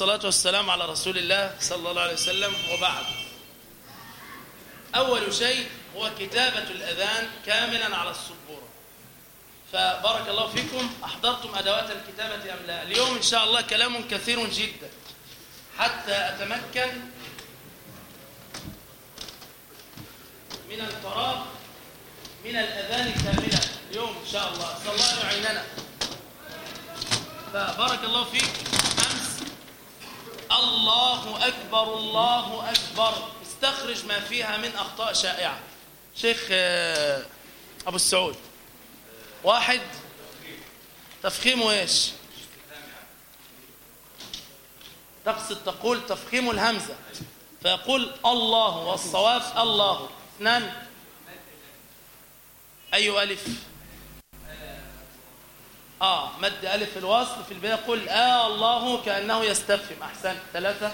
الصلاة والسلام على رسول الله صلى الله عليه وسلم وبعد. أول شيء هو كتابة الأذان كاملا على السبورة. فبارك الله فيكم. أحضرتم أدوات الكتابة أم لا؟ اليوم إن شاء الله كلام كثير جدا. حتى أتمكن من الفراغ من الأذان كاملا. اليوم إن شاء الله. صلى الله يعيننا فبارك الله فيك. أمس الله أكبر الله أكبر. استخرج ما فيها من أخطاء شائعة. شيخ آه، أبو السعود. واحد. تفخيمه إيش؟ تقصد تقول تفخيم الهمزة. فيقول الله والصواب الله. اثنان. أي ألف؟ آه مد ألف الوصل في البداية يقول آه الله كأنه يستفهم أحسن ثلاثة.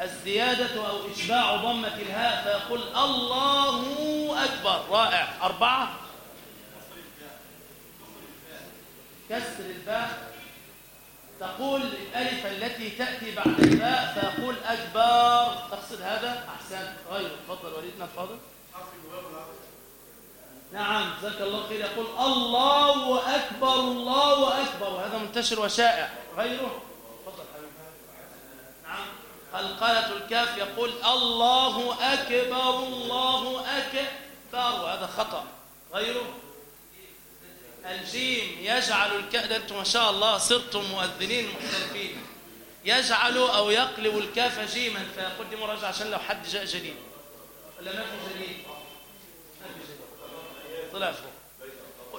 الزيادة أو إشباع ضمة الهاء فيقول الله أكبر. رائع. أربعة. كسر الباء. تقول الألف التي تأتي بعد الباء فيقول أكبر. تقصد هذا؟ أحسن غير تفضل وليدنا الفاضل نعم جزاك الله خير. يقول الله أكبر الله أكبر. وهذا منتشر وشائع غيره؟ نعم. قلقلة الكاف يقول الله أكبر الله أكبر. وهذا خطأ. غيره؟ الجيم يجعل الكاف ده أنتم ما شاء الله صرتم مؤذنين محترفين. يجعل أو يقلب الكاف جيما فيقول دي مراجعة عشان لو حد جاء جديد. ولا ما في جديد؟ طلع فوق.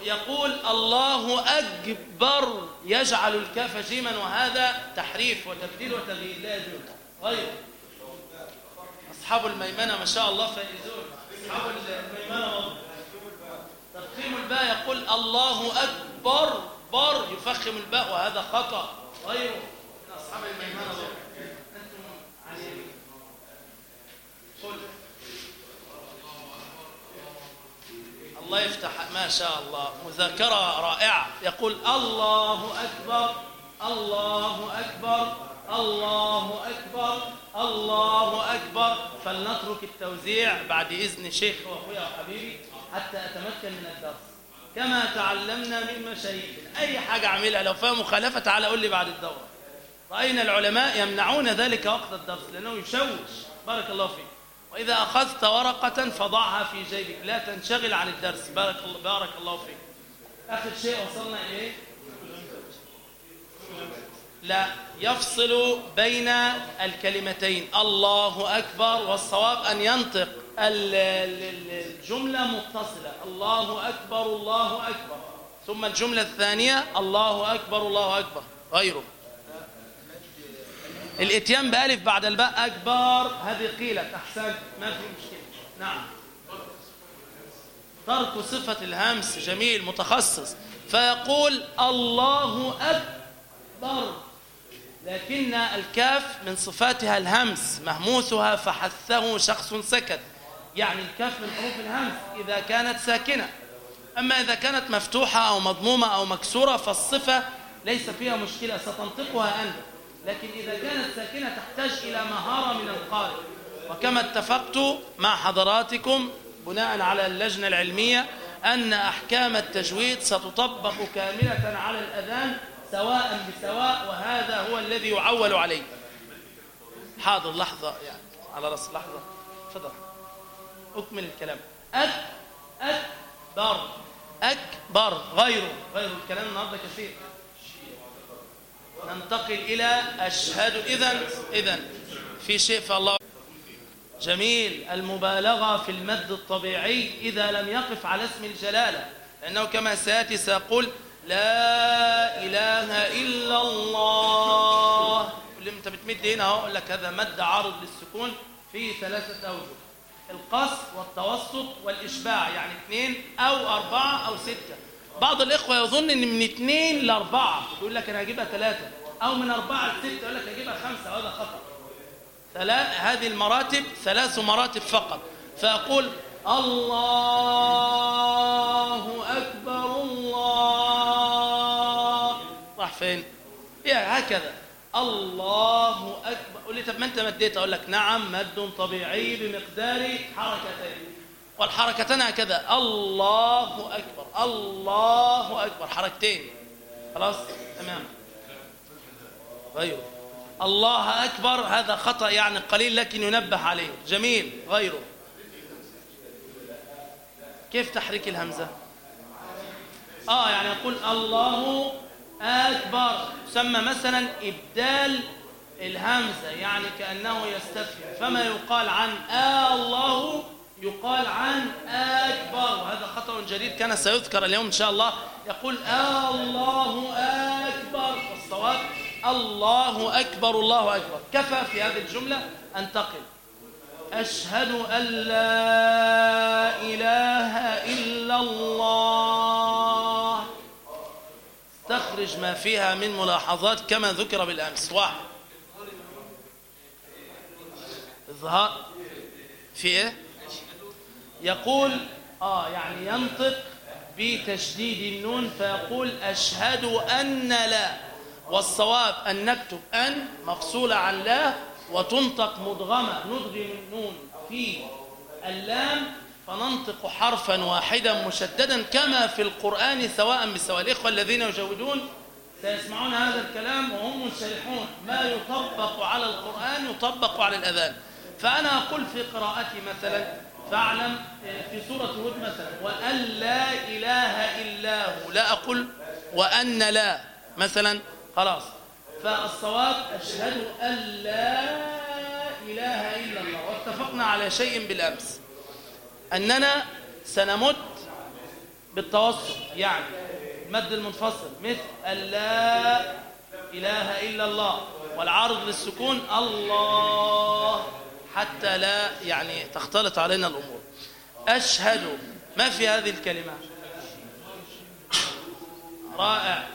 يقول الله أكبر يجعل الكاف جيما وهذا تحريف وتبديل وتغيير. لا يجوز. غير أصحاب الميمنة ما شاء الله فائزون أصحاب الميمنة. تفخيم الباء يقول الله أكبر بر يفخم الباء وهذا خطأ. غيره من أصحاب الميمنة. أنتم عن يمين قل. الله يفتح ما شاء الله. مذاكرة رائعة. يقول الله أكبر الله أكبر الله أكبر الله أكبر. فلنترك التوزيع بعد إذن شيخ وأخويا وحبيبي حتى أتمكن من الدرس. كما تعلمنا من مشايخنا. أي حاجة أعملها لو فيها مخالفة تعالى قول لي بعد الدورة. رأينا العلماء يمنعون ذلك وقت الدرس لأنه يشوش. بارك الله فيك. وإذا أخذت ورقة فضعها في جيبك. لا تنشغل عن الدرس. بارك الله, بارك الله فيك. آخر شيء وصلنا إليه؟ لا. يفصل بين الكلمتين. الله أكبر والصواب أن ينطق ال- ال- الجملة متصلة. الله أكبر الله أكبر. ثم الجملة الثانية الله أكبر الله أكبر. غيره. الاتيان بألف بعد الباء أكبر. هذه قيلت أحسن ما في مشكلة. نعم. ترك صفة الهمس جميل متخصص. فيقول الله أكبر. لكن الكاف من صفاتها الهمس مهموسها فحثه شخص سكت. يعني الكاف من حروف الهمس إذا كانت ساكنة. أما إذا كانت مفتوحة أو مضمومة أو مكسورة فالصفة ليس فيها مشكلة. ستنطقها أنت. لكن إذا كانت ساكنة تحتاج إلى مهارة من القارئ. وكما اتفقت مع حضراتكم بناء على اللجنة العلمية أن أحكام التجويد ستطبق كاملة على الأذان سواء بسواء وهذا هو الذي يعول عليه. حاضر لحظة يعني على رأس لحظة. تفضل. أكمل الكلام. أك أكبر. أكبر. غيره. غير الكلام النهارده كثير. ننتقل إلى أشهد. إذن إذن في شيء فالله جميل. المبالغة في المد الطبيعي إذا لم يقف على اسم الجلالة لأنه كما سيأتي سيقول لا إله إلا الله. اللي أنت بتمد هنا؟ أقول لك هذا مد عارض للسكون في ثلاثة أوجه. القصر والتوسط والإشباع يعني اثنين أو أربعة أو ستة. بعض الإخوة يظن أن من اثنين لأربعة. يقول لك أنا هجيبها ثلاثة أو من أربعة لستة يقول لك هجيبها خمسة وهذا خطأ. ثلاث هذه المراتب ثلاث مراتب فقط. فأقول الله أكبر الله. راح فين؟ يا هكذا. الله أكبر. قول لي طب ما أنت مديت؟ أقول لك نعم مد طبيعي بمقدار حركتين. والحركتان هكذا. الله أكبر. الله أكبر. حركتين. خلاص؟ تمام. غيره. الله أكبر. هذا خطأ يعني قليل لكن ينبه عليه. جميل. غيره. كيف تحريك الهمزة؟ آه يعني يقول الله أكبر. يسمى مثلا إبدال الهمزة يعني كأنه يستفهم. فما يقال عن آه الله يقال عن أكبر. وهذا خطأ جديد كان سيذكر اليوم إن شاء الله. يقول الله أكبر. والصواب الله أكبر الله أكبر. كفى في هذه الجملة أنتقل أشهد أن لا إله إلا الله. استخرج ما فيها من ملاحظات كما ذكر بالأمس. واحد. إظهار. في إيه؟ يقول آه يعني ينطق بتشديد النون فيقول أشهد أن لا. والصواب أن نكتب أن مفصولة عن لا وتنطق مدغمة ندغم النون في اللام فننطق حرفا واحدا مشددا كما في القرآن سواء بسواء الإخوة الذين يجودون سيسمعون هذا الكلام وهم منشرحون. ما يطبق على القرآن يطبق على الأذان. فأنا أقول في قراءتي مثلا فاعلم في سورة هود مثلا وأن لا إله إلا هو لا أقول وأن لا مثلا خلاص. فالصواب أشهد أن لا إله إلا الله واتفقنا على شيء بالأمس. أننا سنمد بالتوسط يعني المد المنفصل مثل أن لا إله إلا الله والعارض للسكون الله. حتى لا يعني تختلط علينا الأمور. أشهد ما في هذه الكلمة؟ رائع.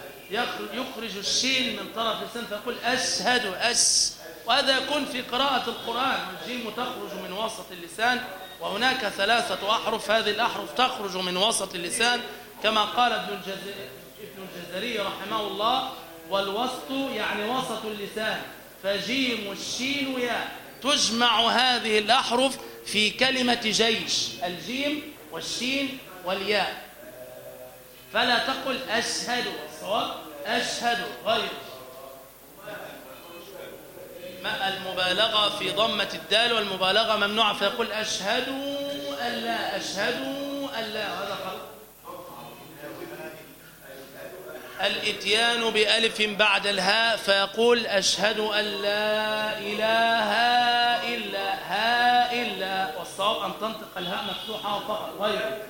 يخرج الشين من طرف اللسان فيقول أشهد أش. وهذا يكون في قراءة القرآن. والجيم تخرج من وسط اللسان وهناك ثلاثة أحرف. هذه الأحرف تخرج من وسط اللسان كما قال ابن الجزري, ابن الجزري رحمه الله والوسط يعني وسط اللسان. فجيم الشين يا تجمع هذه الأحرف في كلمة جيش الجيم والشين والياء. فلا تقل أشهد الصواب أشهد غير. ما المبالغة في ضمة الدال والمبالغة ممنوعة فيقول أشهد أن لا أشهد أن لا. هذا خلق. الإتيان بألف بعد الهاء فيقول أشهد أن لا إله إلا ها إلا والصواب أن تنطق الهاء مفتوحة فقط غير.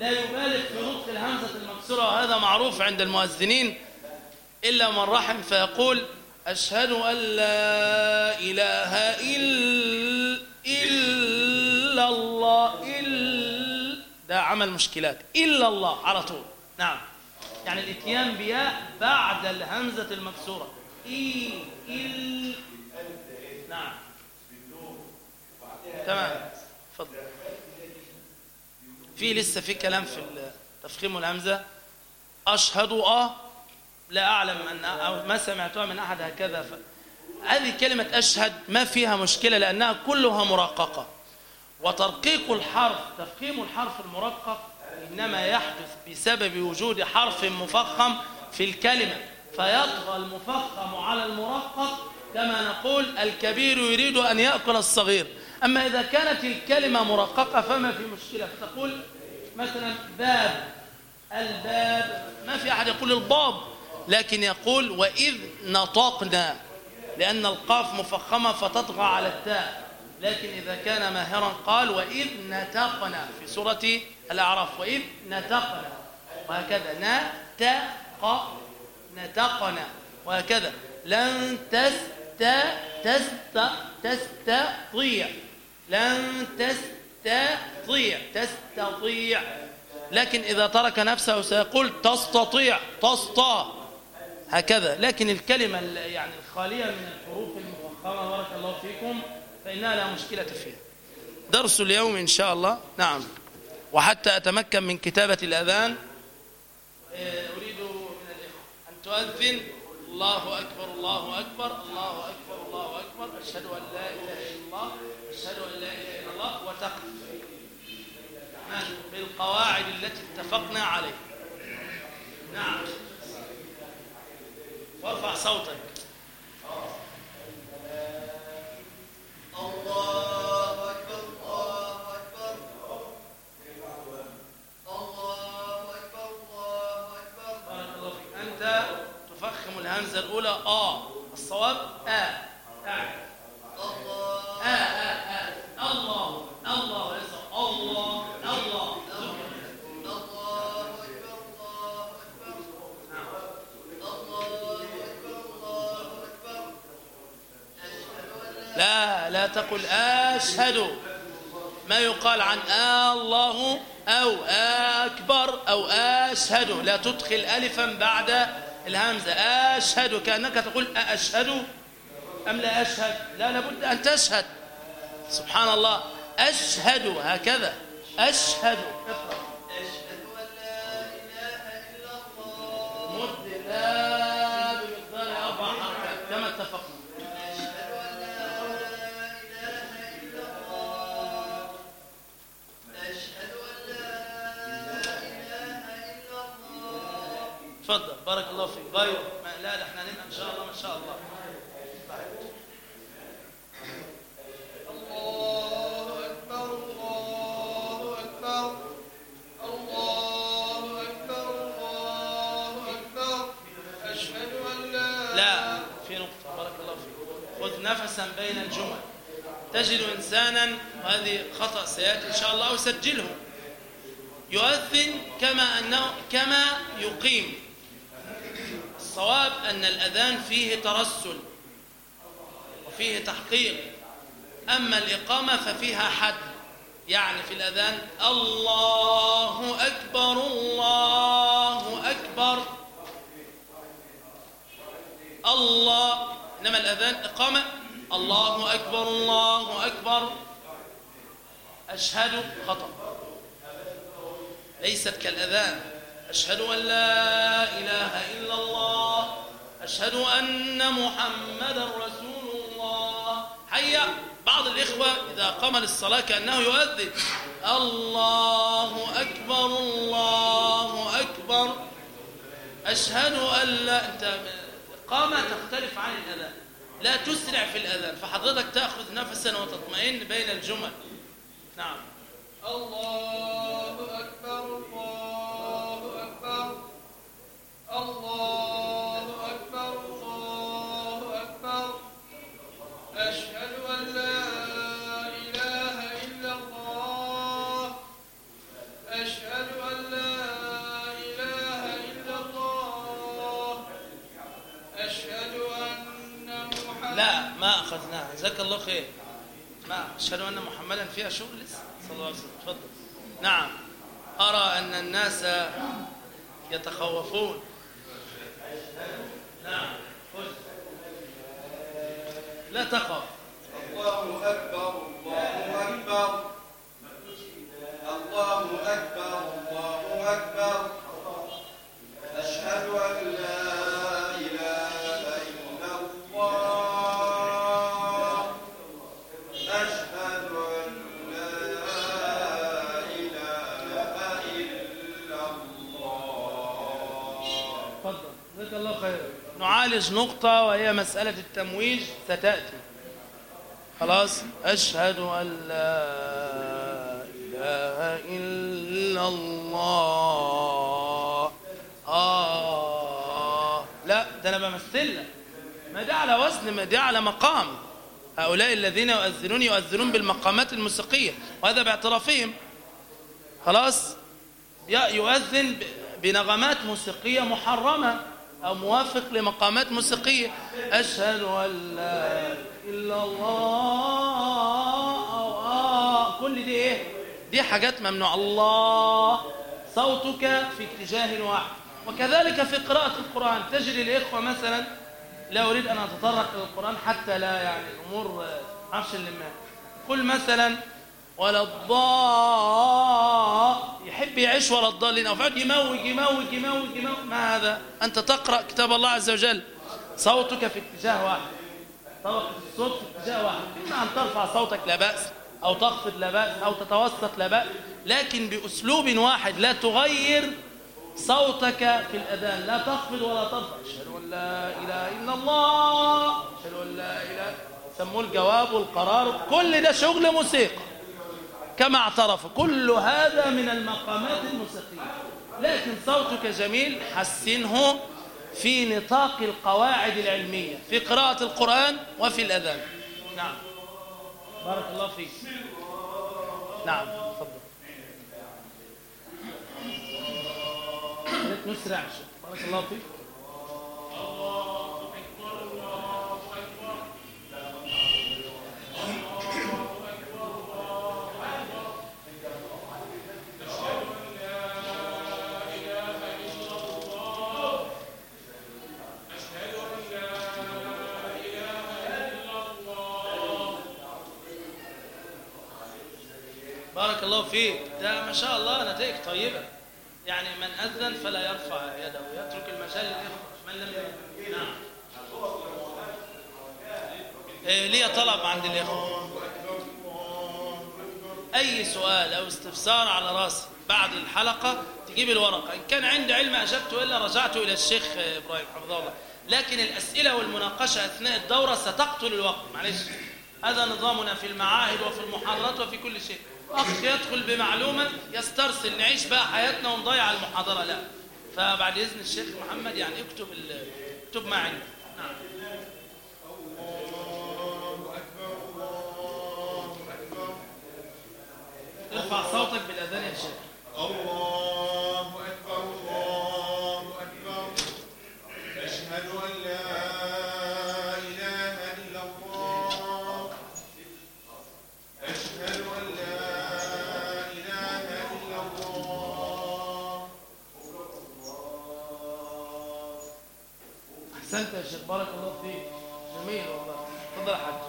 لا يبالغ في نطق الهمزة المكسورة وهذا معروف عند المؤذنين إلا من رحم فيقول أشهد أن لا إله إلا, إلا عمل مشكلات. إلا الله على طول. نعم. يعني الإتيان بياء بعد الهمزة المكسورة. إي إل. نعم. تمام. في لسه في كلام في تفخيم الهمزة. أشهد أه لا أعلم أن أو ما سمعتها من أحد هكذا. هذه كلمة أشهد ما فيها مشكلة لأنها كلها مرققة وترقيق الحرف تفخيم الحرف المرقق إنما يحدث بسبب وجود حرف مفخم في الكلمة. فيطغى المفخم على المرقق كما نقول الكبير يريد أن يأكل الصغير. أما إذا كانت الكلمة مرققة فما في مشكلة؟ فتقول مثلا باب الباب ما في أحد يقول الباب لكن يقول وإذ نطقنا لأن القاف مفخمة فتطغى على التاء. لكن إذا كان ماهرا قال وإذ نتقنا في سورة الأعراف وإذ نتقنا وهكذا نتق نتقنا وهكذا. لن تست تست تستطيع. لن تستطيع تستطيع. لكن إذا ترك نفسه سيقول تستطيع تسطى. هكذا. لكن الكلمة يعني الخالية من الحروف المفخمة بارك الله فيكم فإنها لا مشكلة فيها. درس اليوم إن شاء الله. نعم. وحتى أتمكن من كتابة الأذان. أريد تؤذن. الله أكبر الله أكبر الله أكبر الله أكبر. أشهد أن لا إله إلا الله أشهد أن لا إله إلا الله. وتقف. بالقواعد التي اتفقنا عليها. نعم. وارفع صوتك الله أكبر الله أكبر الله أكبر الله أكبر بارك الله فيك أنت تفخم الهمزة الأولى آ الصواب آ أعد الله آ آ آ لا تقل أشهد ما يقال عن الله أو أكبر أو أشهد. لا تدخل ألفا بعد الهمزة. أشهد كأنك تقول أشهد أم لا أشهد؟ لا لابد أن تشهد. سبحان الله. أشهد هكذا. أشهد. تفضل بارك الله فيك. ما لا ده إحنا هنبقى إن شاء الله ما شاء الله. الله أكبر الله أكبر الله أكبر الله أكبر أشهد أن لا لا في نقطة. بارك الله فيك. خذ نفسا بين الجمل. تجد إنسانا وهذه خطأ سيأتي إن شاء الله وسجله يؤذن كما أنه كما يقيم. الصواب أن الأذان فيه ترسل وفيه تحقيق. أما الإقامة ففيها حد يعني في الأذان الله أكبر الله أكبر. الله إنما الأذان إقامة. الله أكبر الله أكبر. أشهد خطأ. ليست كالأذان. أشهد أن لا إله إلا الله أشهد أن محمدا رسول الله. حيا بعض الإخوة إذا قام للصلاة كأنه يؤذن. الله أكبر الله أكبر. أشهد أن لا أنت قامة تختلف عن الأذان. لا تسرع في الأذان فحضرتك تأخذ نفسا وتطمئن بين الجمل. نعم. الله أكبر الله جزاك الله خير. ما أشهد أن محمدا فيها شغل صلى الله عليه وسلم. تفضل. نعم. أرى أن الناس يتخوفون. لا تخف الله أكبر الله أكبر. الله أكبر الله أكبر. نعالج نقطة وهي مسألة التمويج ستأتي. خلاص أشهد أن لا إله إلا الله. آه. لا ده أنا بمثل لك. ما ده على وزن ما ده على مقام. هؤلاء الذين يؤذنون يؤذنون بالمقامات الموسيقية وهذا باعترافهم. خلاص؟ يؤذن بنغمات موسيقية محرمة. أو موافق لمقامات موسيقية. أشهد أن لا إلا الله. أو آه. كل دي إيه؟ دي حاجات ممنوع الله صوتك في اتجاه واحد. وكذلك في قراءة القرآن. تجد الإخوة مثلا لا أريد أن أتطرق إلى القرآن حتى لا يعني الأمور آه، عفش اللمات قل مثلا ولا الضال. يحب يعيش ولا الضالين. أو فعلا يموج يموج يموج يموج. ما هذا؟ أنت تقرأ كتاب الله عز وجل. صوتك في اتجاه واحد. الصوت في اتجاه واحد. إما أن ترفع صوتك لا بأس أو تخفض لا بأس أو تتوسط لا بأس لكن بأسلوب واحد. لا تغير صوتك في الأذان. لا تخفض ولا ترفع. أشهد أن لا إله إلا الله. أشهد أن لا إله. سموه الجواب والقرار. كل ده شغل موسيقى. كما اعترفوا كل هذا من المقامات الموسيقية. لكن صوتك جميل حسنه في نطاق القواعد العلمية في قراءة القرآن وفي الأذان. نعم. بارك الله فيك. نعم تفضل. نسرع. بارك الله فيك. الله فيك. ده ما شاء الله نتائج طيبة. يعني من أذن فلا يرفع يده يترك المجال للإخوة من لم يأذن نعم. ليه طلب عند الإخوة أي سؤال أو استفسار على راسي بعد الحلقة تجيب الورقة. إن كان عندي علم أجبته إلا رجعت إلى الشيخ إبراهيم حفظه الله. لكن الأسئلة والمناقشة أثناء الدورة ستقتل الوقت. معلش. هذا نظامنا في المعاهد وفي المحاضرات وفي كل شيء. أخ يدخل بمعلومة يسترسل نعيش بقى حياتنا ونضيع المحاضرة. لا. فبعد إذن الشيخ محمد يعني اكتب اكتب ما عندك نعم. ارفع صوتك بالأذان بارك الله فيك. جميل والله. تفضل يا حاج.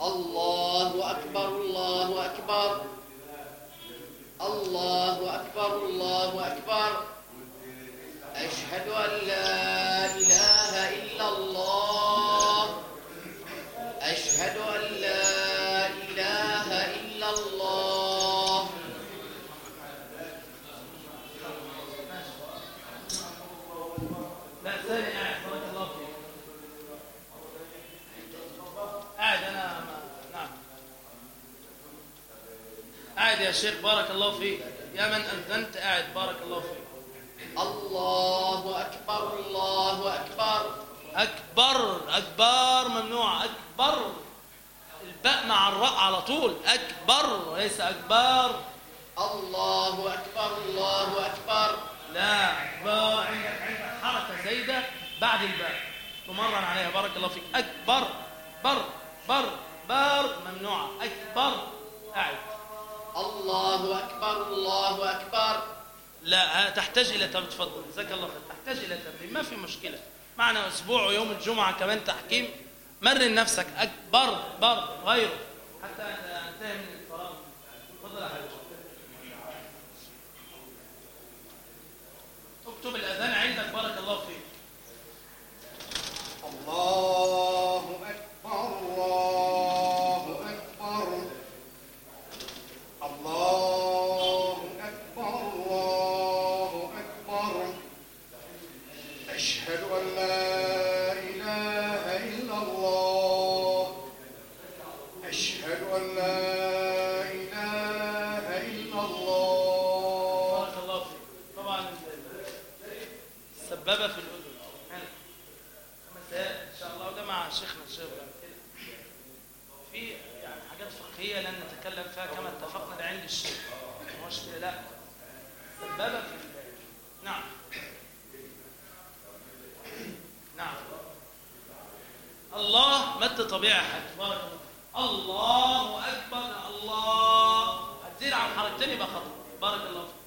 الله أكبر الله أكبر. الله أكبر الله أكبر. أشهد أن لا إله يا شيخ بارك الله فيك. يا من اذنت قاعد بارك الله فيك. الله أكبر الله أكبر. أكبر أكبر ممنوع. أكبر. الباء مع الراء على طول. أكبر وليس أكبر. الله أكبر الله أكبر. لا باء عندك عندك حركة زايدة بعد الباء. تمرن عليها. بارك الله فيك. أكبر بر بر بر ممنوعه أكبر. قاعد. الله أكبر الله أكبر. لا تحتاج إلى تمرين تفضل. جزاك الله خير. تحتاج إلى تمرين. ما في مشكلة. معنا أسبوع ويوم الجمعة كمان تحكيم. مرن نفسك. أكبر بر غيره. حتى انتهي من الفراغ تفضل يا حاج اكتب الأذان عندك. بارك الله فيك. الله نعم. نعم. الله مد طبيعي يا حاج بارك الله أكبر. الله. هتزيد عن حركتين يبقى خطأ. بارك الله فيك.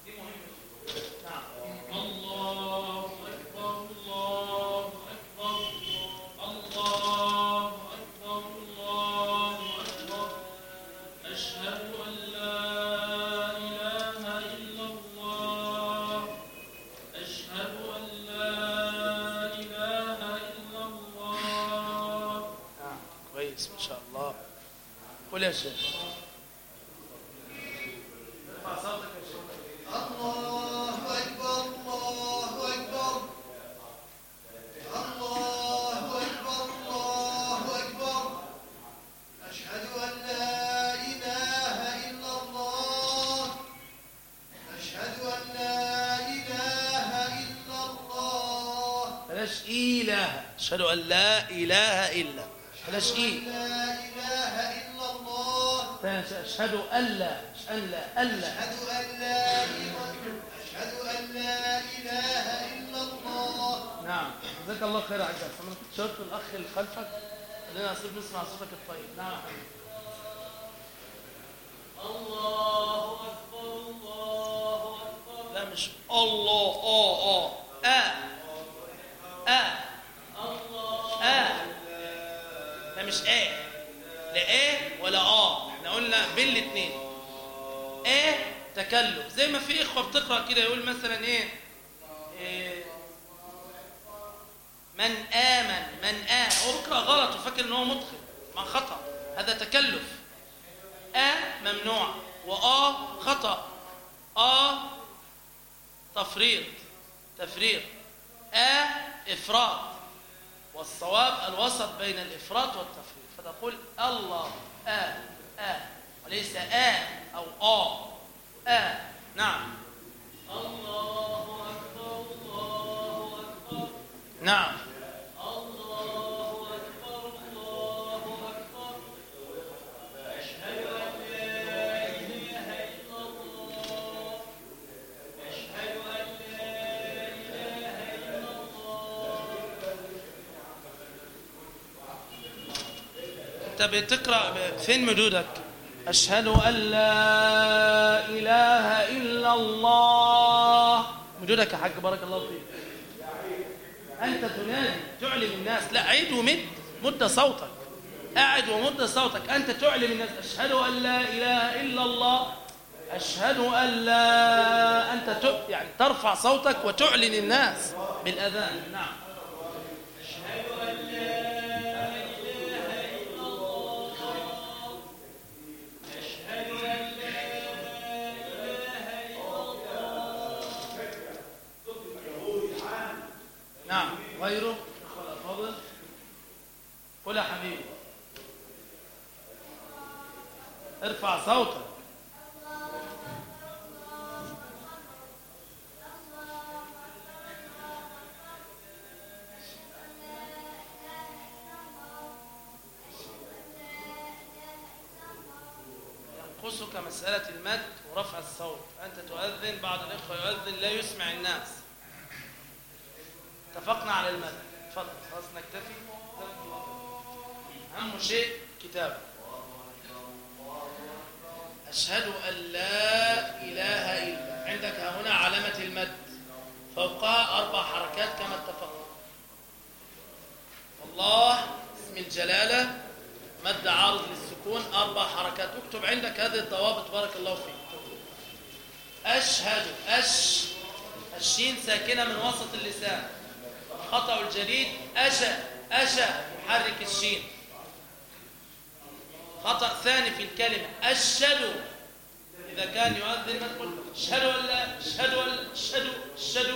قول يا شيخ ارفع صوتك يا شيخ الله أكبر الله أكبر. الله أكبر الله أكبر. أشهد أن لا إله إلا الله. أشهد أن لا إله إلا الله. إله أشهد أن لا إله إلا إله إلا الله ثاني أشهد أن لا أن لا أن لا. أشهد أن لا إله أشهد أن لا إله إلا الله. نعم. جزاك الله خير يا عزيز. كنت شرط الأخ اللي خلفك؟ خلينا نصير نسمع صوتك الطيب. نعم. يا حبيبي لا مش الله آه آه. آه. آه. آه. لا مش آه. لا إيه ولا آه. قلنا بين الاثنين إيه تكلف. زي ما في إخوة بتقرأ كده يقول مثلا إيه, إيه؟ من آمن. من آمن هو بيقرأ غلط وفاكر إن هو متقن. ما خطأ. هذا تكلف. آ ممنوع. وآ خطأ. آ تفريط. تفريط. آ إفراط. والصواب الوسط بين الإفراط والتفريط. فتقول الله آ آ وليس آ أو آ. آ. نعم. الله أكبر الله أكبر. نعم. انت بتقرا فين مدودك؟ أشهد أن لا إله إلا الله. مدودك يا حاج بارك الله فيك. أنت تنادي تعلم الناس. لا عيد ومد مد صوتك. قاعد ومد صوتك. أنت تعلم الناس. أشهد أن لا إله إلا الله. أشهد أن لا أنت ت... يعني ترفع صوتك وتعلن الناس بالأذان. نعم. نعم. غيره؟ اخوة الافاضل قل يا حبيبي. ارفع صوتك. ينقصك مسألة المد ورفع الصوت. أنت تؤذن بعض الإخوة يؤذن لا يسمع الناس. اتفقنا على المد اتفضل. خلاص نكتفي. أهم شيء كتاب أشهد أن لا إله إلا عندك هنا علامة المد. فوقها أربع حركات كما اتفقنا. الله اسم الجلالة مد عارض للسكون أربع حركات. اكتب عندك هذه الضوابط بارك الله فيك. أشهد أش الشين ساكنة من وسط اللسان. خطأ الجديد أشا أشا يحرك الشين خطأ ثاني في الكلمة أشهد. إذا كان يؤذن ما تقول أشهد ولا أشهد ولا أشهد أشهد.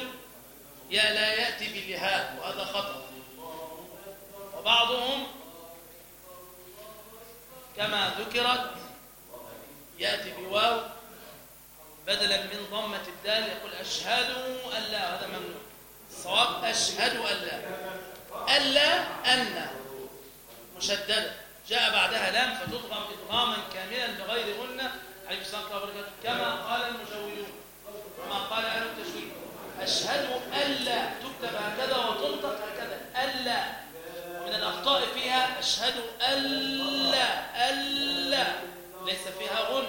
يا لا يأتي بالهاء وهذا خطأ. وبعضهم كما ذكرت يأتي بواو بدلا من ضمة الدال يقول أشهد أن لا هذا ممنوع. الصواب أشهد أن لا. ألا أن مشددة. جاء بعدها لام فتضغم إضغاما كاملا بغير غنة عليه الصلاة والسلام كما قال المجودون وما قال أهل التشويه أشهد ألا تكتب هكذا وتنطق هكذا. ألا ومن الأخطاء فيها أشهد ألا ألا ليس فيها غن.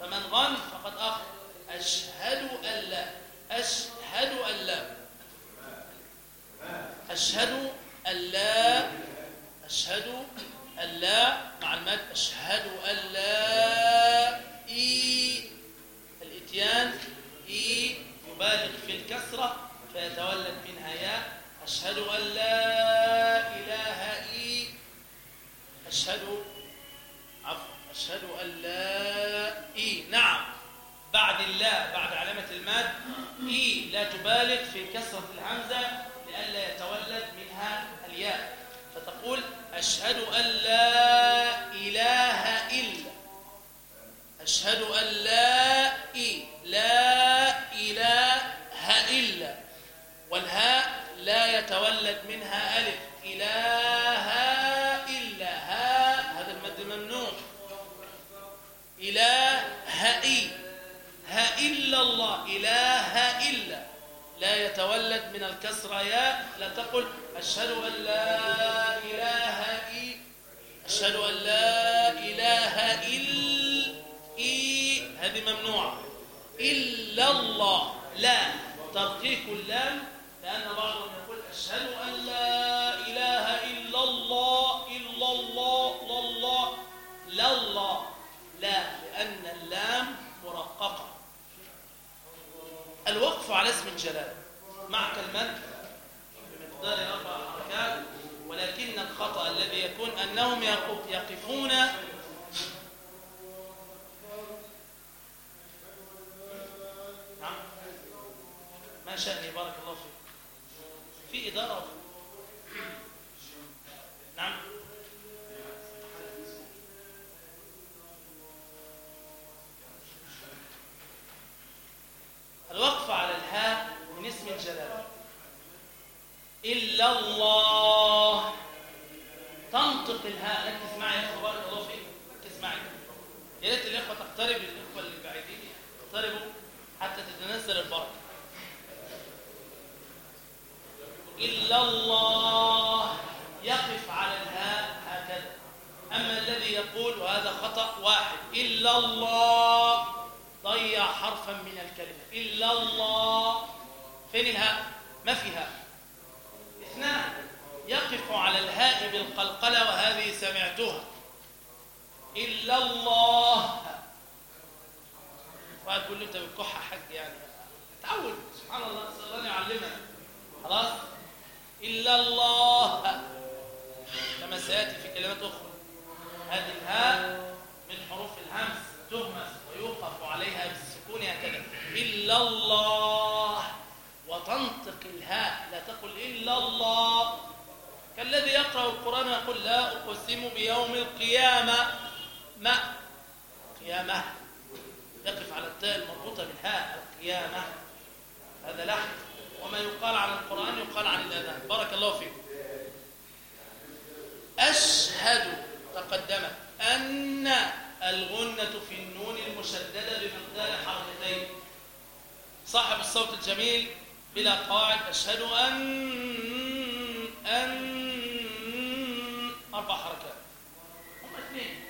فمن غن فقد أخطأ أشهد ألا أشهد ألا أشهد ألا أشهد ألا مع المد أشهد ألا إي الإتيان إي يبالغ في الكسرة فيتولد منها ياء. أشهد أن لا إله إي أشهد عفوا أشهد أن لا إي. نعم بعد الله بعد علامة الماد إي لا تبالغ في كسرة الهمزة لئلا يتولد منها الياء فتقول أشهد أن لا إله إلا أشهد أن لا إي لا إله إلا والهاء لا يتولد منها ألف إله إلا ها هذا المد ممنوع. إله إي ها إلا الله إله لا يتولد من الكسرة ياء لا تقل أشهد أن لا إله إي أشهد أن لا إله إلا إي هذه ممنوعة. إلا الله. لا. ترقيق اللام لأن بعضهم يقول أشهد أن لا إله إلا الله إلا الله لا الله لا الله. لا لأن اللام مرققة. الوقف على اسم الجلال. مع كلمات بمقدار أربع حركات ولكن الخطأ الذي يكون أنهم يقف- يقفون. نعم. ما شأني؟ بارك الله فيك. في إدارة. نعم. الوقف على الهاء من اسم الجلال. إلا الله. تنطق الهاء. ركز معي يا أخوة بارك الله فيك. ركز معي. يا ريت الإخوة تقترب الإخوة اللي بعيدين اقتربوا حتى تتنزل البركة. إلا الله. يقف على الهاء هكذا. أما الذي يقول وهذا خطأ واحد. إلا الله. ضيع حرفا من الكلمة. إلا الله. فين الهاء ما في هاء اثنان. يقف على الهاء بالقلقلة وهذه سمعتها. إلا الله. واحد يقول له أنت بتكح حاج يعني. تعود. سبحان الله. الله يعلمنا خلاص؟ إلا الله. كما سيأتي في كلمات أخرى. هذه الهاء من حروف الهمس. تهمس ويوقف عليها بالسكون هكذا. إلا الله. وتنطق الهاء لا تقل إلا الله. كالذي يقرأ القرآن ويقول لا أقسم بيوم القيامة. ما؟ قيامة. يقف على التاء المربوطة بالهاء القيامة. هذا لحن. وما يقال عن القرآن يقال عن الأذان. بارك الله فيكم أشهد تقدمت أن الغنة في النون المشددة بمقدار حركتين. صاحب الصوت الجميل بلا قواعد أشهد أن أن أربع حركات. هم اثنين.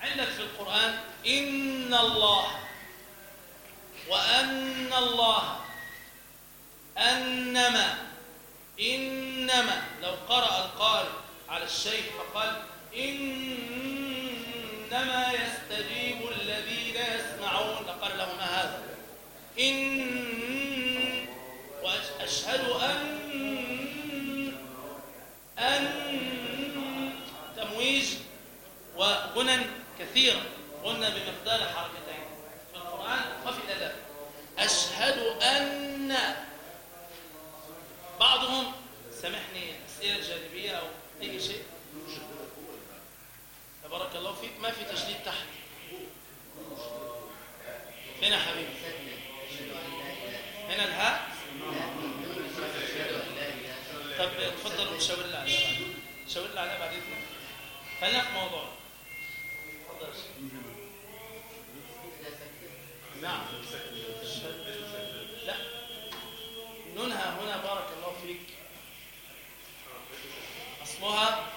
عندك في القرآن إن الله وأن الله أنما إنما. لو قرأ القارئ على الشيء فقال إنما يستجيب الذين يسمعون. لقال له ما هذا؟ إن وأشهد أن أن تمويج وغنى كثيرة غنى بمقدار حركتين. في القرآن وفي الأدب. أشهد أن بعضهم سامحني أسئلة جانبية أو أي شيء. بارك الله فيك. ما في تشديد تحت. يا حبيبي. هنا الهاء. طب اتفضل وشاور لي عليها بعد شاور لي عليها بعد اذنك خلينا في موضوع. نعم. لا. ننهى هنا بارك الله فيك. اصلها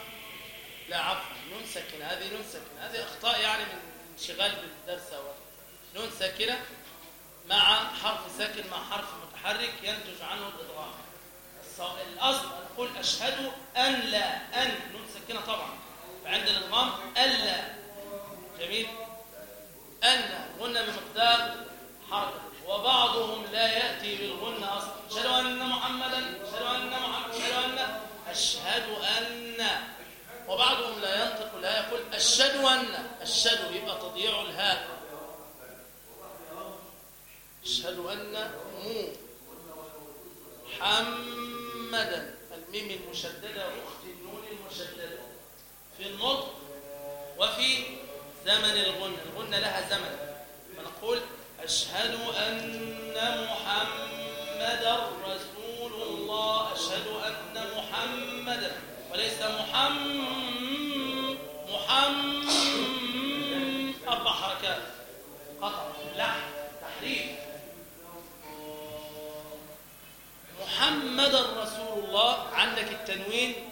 لا عفوا. نون ساكنة. هذه نون ساكنة. هذه أخطاء يعني من انشغال بالدرس أو نون ساكنة مع حرف ساكن مع حرف متحرك ينتج عنه الادغام الأصل أقول أشهد أن لا أن نون سكينة طبعا فعند الإضغام ألا جميل؟ أن غنى بمقدار حركة وبعضهم لا يأتي بالغنى أصلا. أشهد أن محمدا أشهد أن محمدا أشهد أن أشهد أن. وبعضهم لا ينطق لا يقول أشهد أن. أشهد يبقى تضييع الهاء. أشهد أن مو. حم حمدا الميم المشددة أخت النون المشددة. في النطق وفي زمن الغنة. الغنة لها زمن. فنقول أشهد أن محمدا رسول الله. أشهد أن محمدا وليس محمد. محمد. أربع حركات. قطع. لحن تحريف. محمد رسول الله. عندك التنوين؟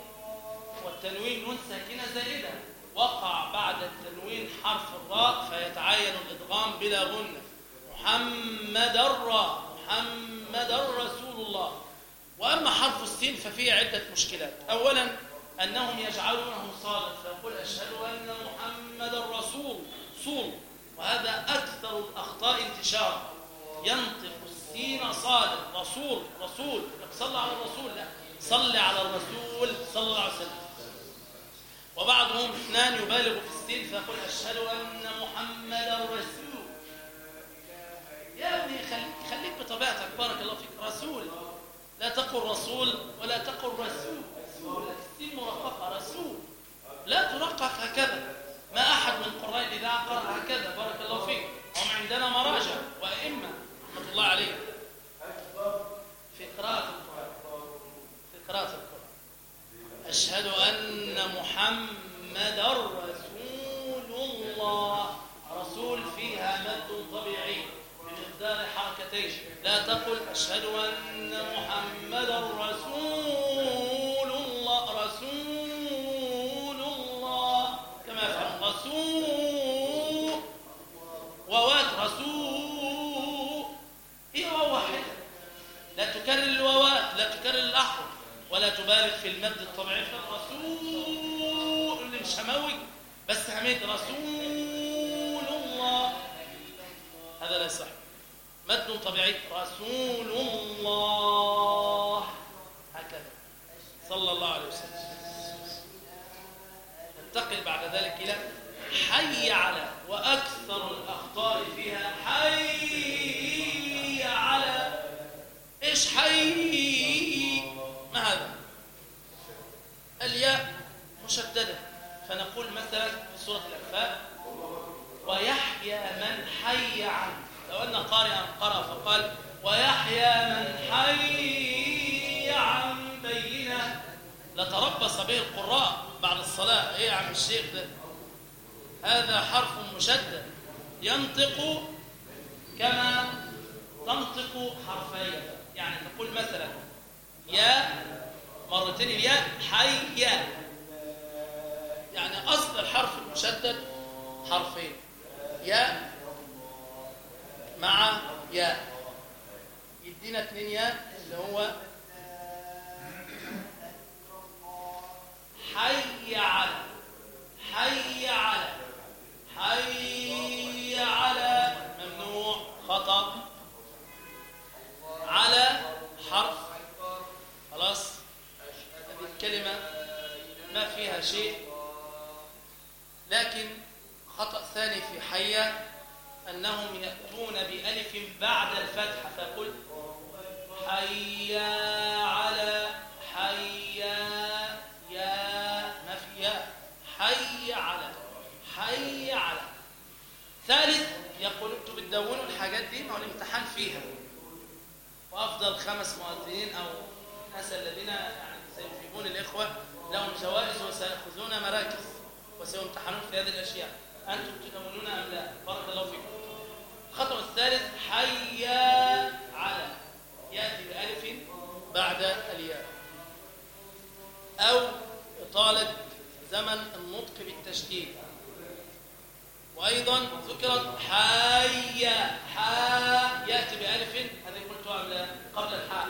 والتنوين نون ساكنة زائدة. وقع بعد التنوين حرف الراء فيتعين الإدغام بلا غنة. محمد الراء محمد رسول الله. وأما حرف السين ففيه عدة مشكلات. أولا أنهم يجعلونه صادا فيقول أشهد أن محمد رسول صول. وهذا أكثر الأخطاء انتشارا. ينطق السين صادا رسول رسول. صلى على الرسول لا. صل على الرسول صلى الله عليه وسلم. وبعضهم اثنان يبالغ في السين فيقول أشهد أن محمدا رسول. يا ابني خليك, خليك بطبيعتك بارك الله فيك. رسول. لا تقل رسول ولا تقل رسول. السين مرققة رسول. لا ترقق هكذا. ما أحد من قراء الإذاعة قرأ هكذا بارك الله فيك. هم عندنا مراجع وأئمة. رحمة الله عليهم في قراءة القرآن. في قراءة القرآن. أشهد أن محمد رسول الله. رسول فيها مد طبيعي. بمقدار حركتين. لا تقل أشهد أن محمد رسول الأحرف ولا تبالغ في المد الطبيعي. فالرسول اللي بس هميت رسول الله. هذا لا يصح. مد طبيعي. رسول الله. هكذا. صلى الله عليه وسلم. ننتقل بعد ذلك إلى حي على وأكثر الأخطاء فيها حي على. إيش حي؟ هذا. الياء مشددة. فنقول مثلا في سورة الأنفال ويحيى من حي عنه. لو أن قارئا قرأ فقال ويحيى من حي عن بينة. لتربص به القراء بعد الصلاة. إيه يا عم الشيخ ده؟ هذا حرف مشدد. ينطق كما تنطق حرفين. يعني تقول مثلا يا مرتين الياء حي يعني أصل الحرف المشدد حرفين يا مع يا يدينا اتنين يا اللي هو حي على حي على حي على. ممنوع خطأ. على حرف. خلاص؟ الكلمة ما فيها شيء لكن خطأ ثاني في حية أنهم يأتون بألف بعد الفتحة فقل حي على حي يا ما في يا حي على حي على. ثالث يقول أنتوا بتدونوا الحاجات دي ما هو الامتحان فيها. وأفضل خمس مؤذنين أو الناس الذين سيفيدون الإخوة لهم جوائز وسيأخذون مراكز وسيمتحنون في هذه الأشياء. أنتم تدونون أم لا؟ بارك الله فيكم. الخطوة الثالث حي على. يأتي بألف بعد الياء. أو إطالة زمن النطق بالتشديد. وأيضا ذكرت حي حا يأتي بألف. هذه قلتها قبل الحاء.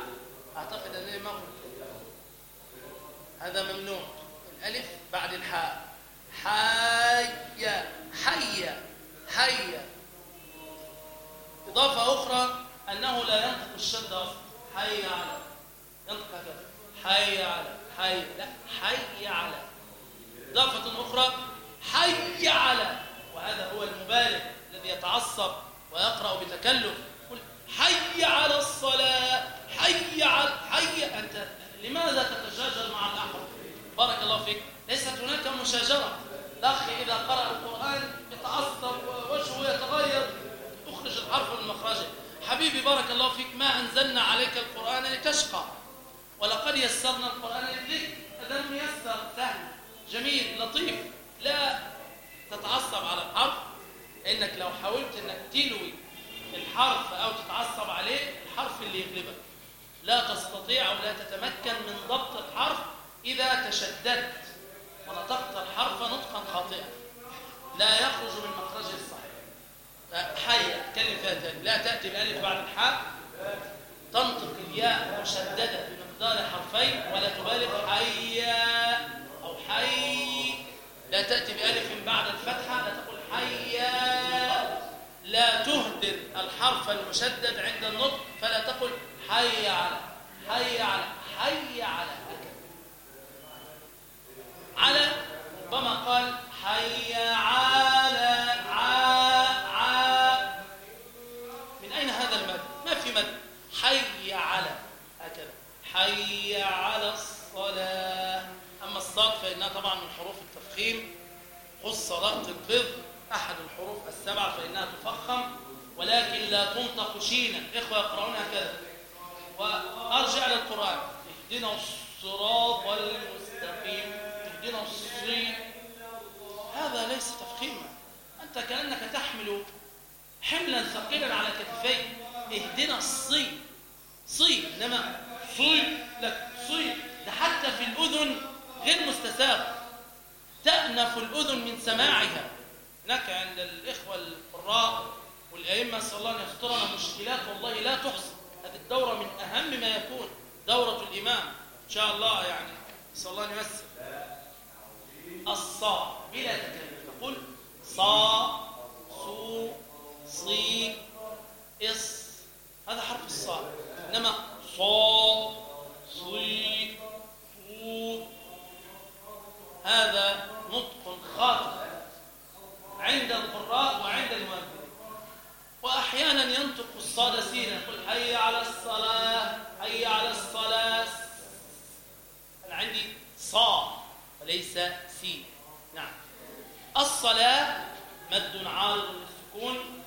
أعتقد أنني ما قلت. هذا ممنوع. الألف بعد الحاء. حي حي حي. إضافة أخرى أنه لا ينطق الشد أصلا. حي على. ينطق هكذا. حي على. حي. لا حي على. إضافة أخرى حي على. وهذا هو المبالغ الذي يتعصب ويقرأ بتكلف. يقول حي على الصلاة. حي على. حي. أنت لماذا الأحرف بارك الله فيك. ليست هناك مشاجرة. الأخ إذا قرأ القرآن يتعصب ووجهه يتغير. اخرج الحرف من مخرجه حبيبي بارك الله فيك. ما أنزلنا عليك القرآن لتشقى. ولقد يسرنا القرآن للذكر هذا ميسر سهل جميل. لطيف. لا تتعصب على الحرف. إنك لو حاولت إنك تلوي الحرف أو تتعصب عليه الحرف اللي يغلبك. لا تستطيع أو لا تتمكن من ضبط الحرف إذا تشددت ونطقت الحرف نطقا خاطئا. لا يخرج من مخرجه الصحيح. حي اتكلم فيها لا تأتي بالالف بعد الحاء. تنطق الياء مشددة بمقدار حرفين ولا تبالغ حيا أو حي. لا تأتي بألف بعد الفتحة. لا تقول حيا لا تهدر الحرف المشدد عند النطق. فلا تقل حي على حي على حي على. على ربما قال حي على ع ع. من أين هذا المد؟ ما في مد؟ حي على. هكذا. حي على الصلاة. أما الصاد فإنها طبعا من حروف التفخيم. خص ربط القذ أحد الحروف السبعة فإنها تفخم. ولكن لا تنطق شينا. إخوة يقرؤون هكذا. وأرجع للقرآن. اهدنا الصراط المستقيم. اهدنا الصراط هذا ليس تفخيما. أنت كأنك تحمل حملا ثقيلا على كتفيك. اهدنا الصي صي إنما صي لك. صي ده حتى في الأذن غير مستساغ. تأنف الأذن من سماعها. هناك عند الإخوة القراء والأئمة صلى الله أن يسترنا مشكلات والله لا تحصى. هذه الدورة من أهم ما يكون دورة الإمام. إن شاء الله يعني صلى الله أن يمثل الصاء بلا تكلم تقول صا صو صي إص. هذا حرف الصاء إنما صا صي صو هذا نطق خاطئ عند القراء وعند المؤذن وأحيانا ينطق الصاد سينا. يقول حي على الصلاة حي على الصلاة. أنا عندي صا وليس سين نعم. الصلاة مد عارض للسكون